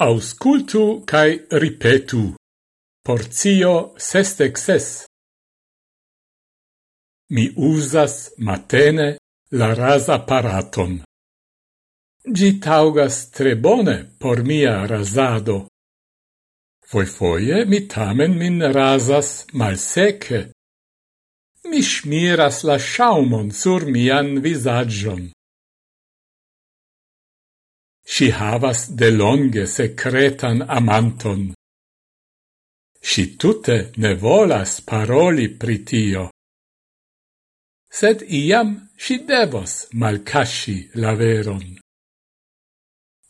Auscultu cae ripetu. Porzio sestec ses. Mi usas matene la rasa apparaton. Gi taugas tre bone por mia rasado. Foi foie mi tamen min rasas malsece. Mi smiras la schaumon sur mian visagion. Si havas de longe secretan amanton. Si tutte ne volas paroli pritio. Sed iam si devos malcasci la veron.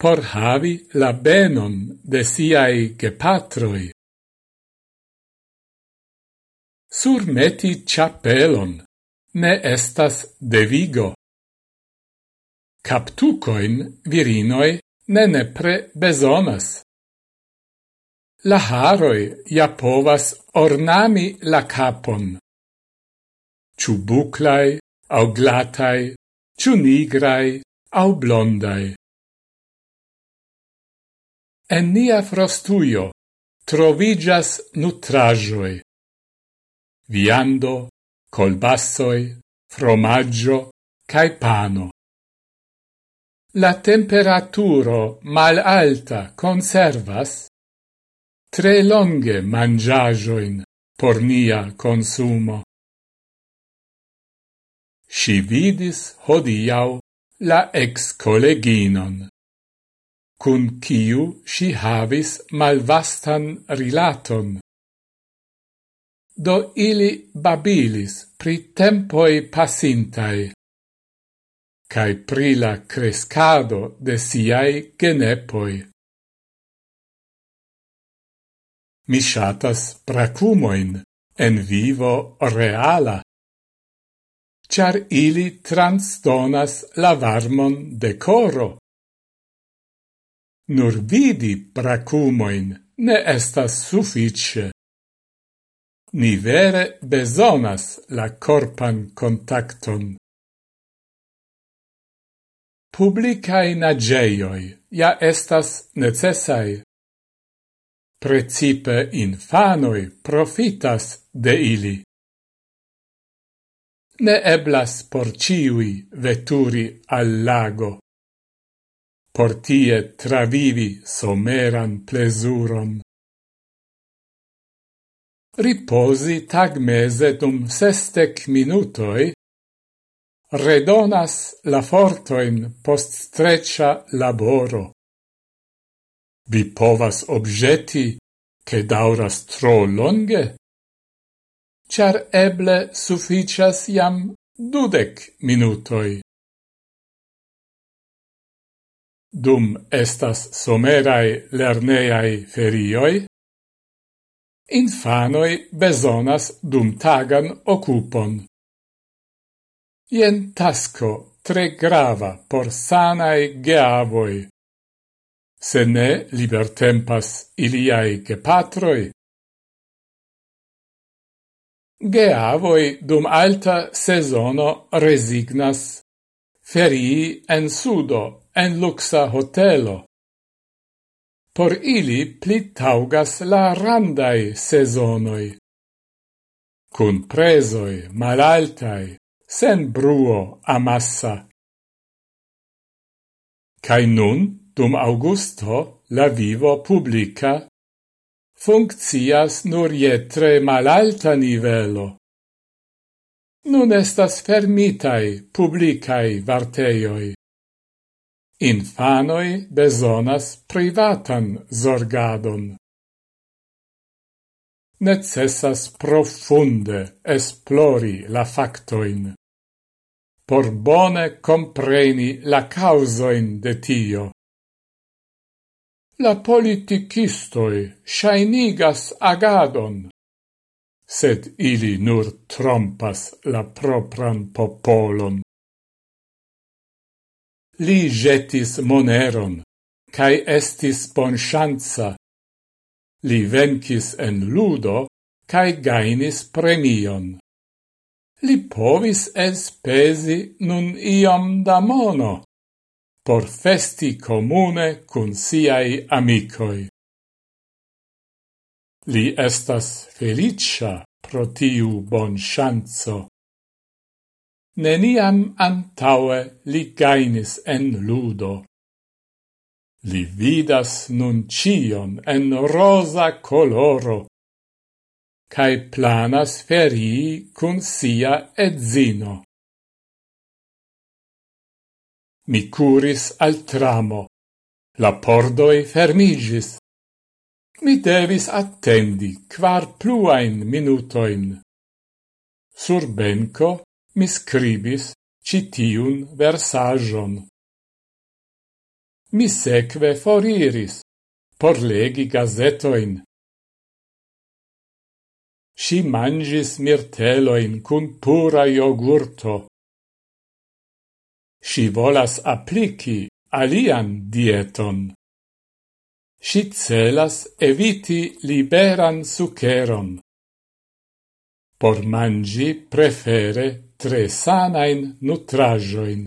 Por havi la benon de siai gepatroi. Surmeti chapelon ne estas devigo. Captucoin virinoi ne nepre besonas. La haroi ja povas ornami la capon. Ciu buclai, au glatai, ciu nigrai, au blondai. En nia frostuio trovigas nutrajoi. Viando, colbassoi, fromaggio, cae pano. La temperaturo malalta conservas tre longe mangiajoin por nia consumo. Si vidis hodiau la ex-colleginon, cun ciu si havis malvastan rilaton. Do ili babilis pri tempoi passintai, cae pri la crescado de siai genepoi. Mi shatas bracumoin en vivo reala, char ili transdonas la varmon de coro. Nur vidi bracumoin ne estas suffice. Ni vere besonas la corpan contacton publicae nageioi ja estas necessai. Precipe infanoi profitas de ili. Ne eblas por ciui veturi al lago, por tie travivi someran plesuron. Riposi tag mese dum sestec minutoi redonas la fortoin post streccia laboro. Vi povas objeti che dauras tro longe, char eble sufficias iam dudec minutoi. Dum estas somerae lerneae ferioi, infanoi besonas dum tagan occupon. Ien tasco tre grava por sanae geavoi. Se ne libertempas iliai gepatroi, Geavoi dum alta sezono resignas ferii en sudo en luxa hotelo. Por ili pli taugas la randai sezonoi. Cun presoi malaltai, sen bruo amassa. Cai nun, dum Augusto, la vivo publica funccias nur je tre malalta nivelo. Nun estas fermitai publicai varteioi. Infanoi besonas privatan zorgadon. Necessas profunde esplori la factoin por bone compreni la causoin de tio. La politicistoi shainigas agadon, sed ili nur trompas la propran popolon. Li jetis moneron, cae estis bonchanza. Li vencis en ludo, cae gainis premion li povis espesi nun iom da mono por festi comune cun siai amicoi. Li estas felicia pro tiu bon chanzo. Neniam antaue li gainis en ludo. Li vidas nun cion en rosa coloro, cae planas ferii cun sia edzino. Mi curis al tramo. La pordoi fermigis. Mi devis attendi quar pluain minutoin. Sur benco mi scribis citiun versagion. Mi seque foriris, por legi gazetoin Si mangis mirteloin cun pura iogurto. Si volas applici alian dieton. Si celas eviti liberan suceron. Por mangi prefere tre sanain nutrajoin.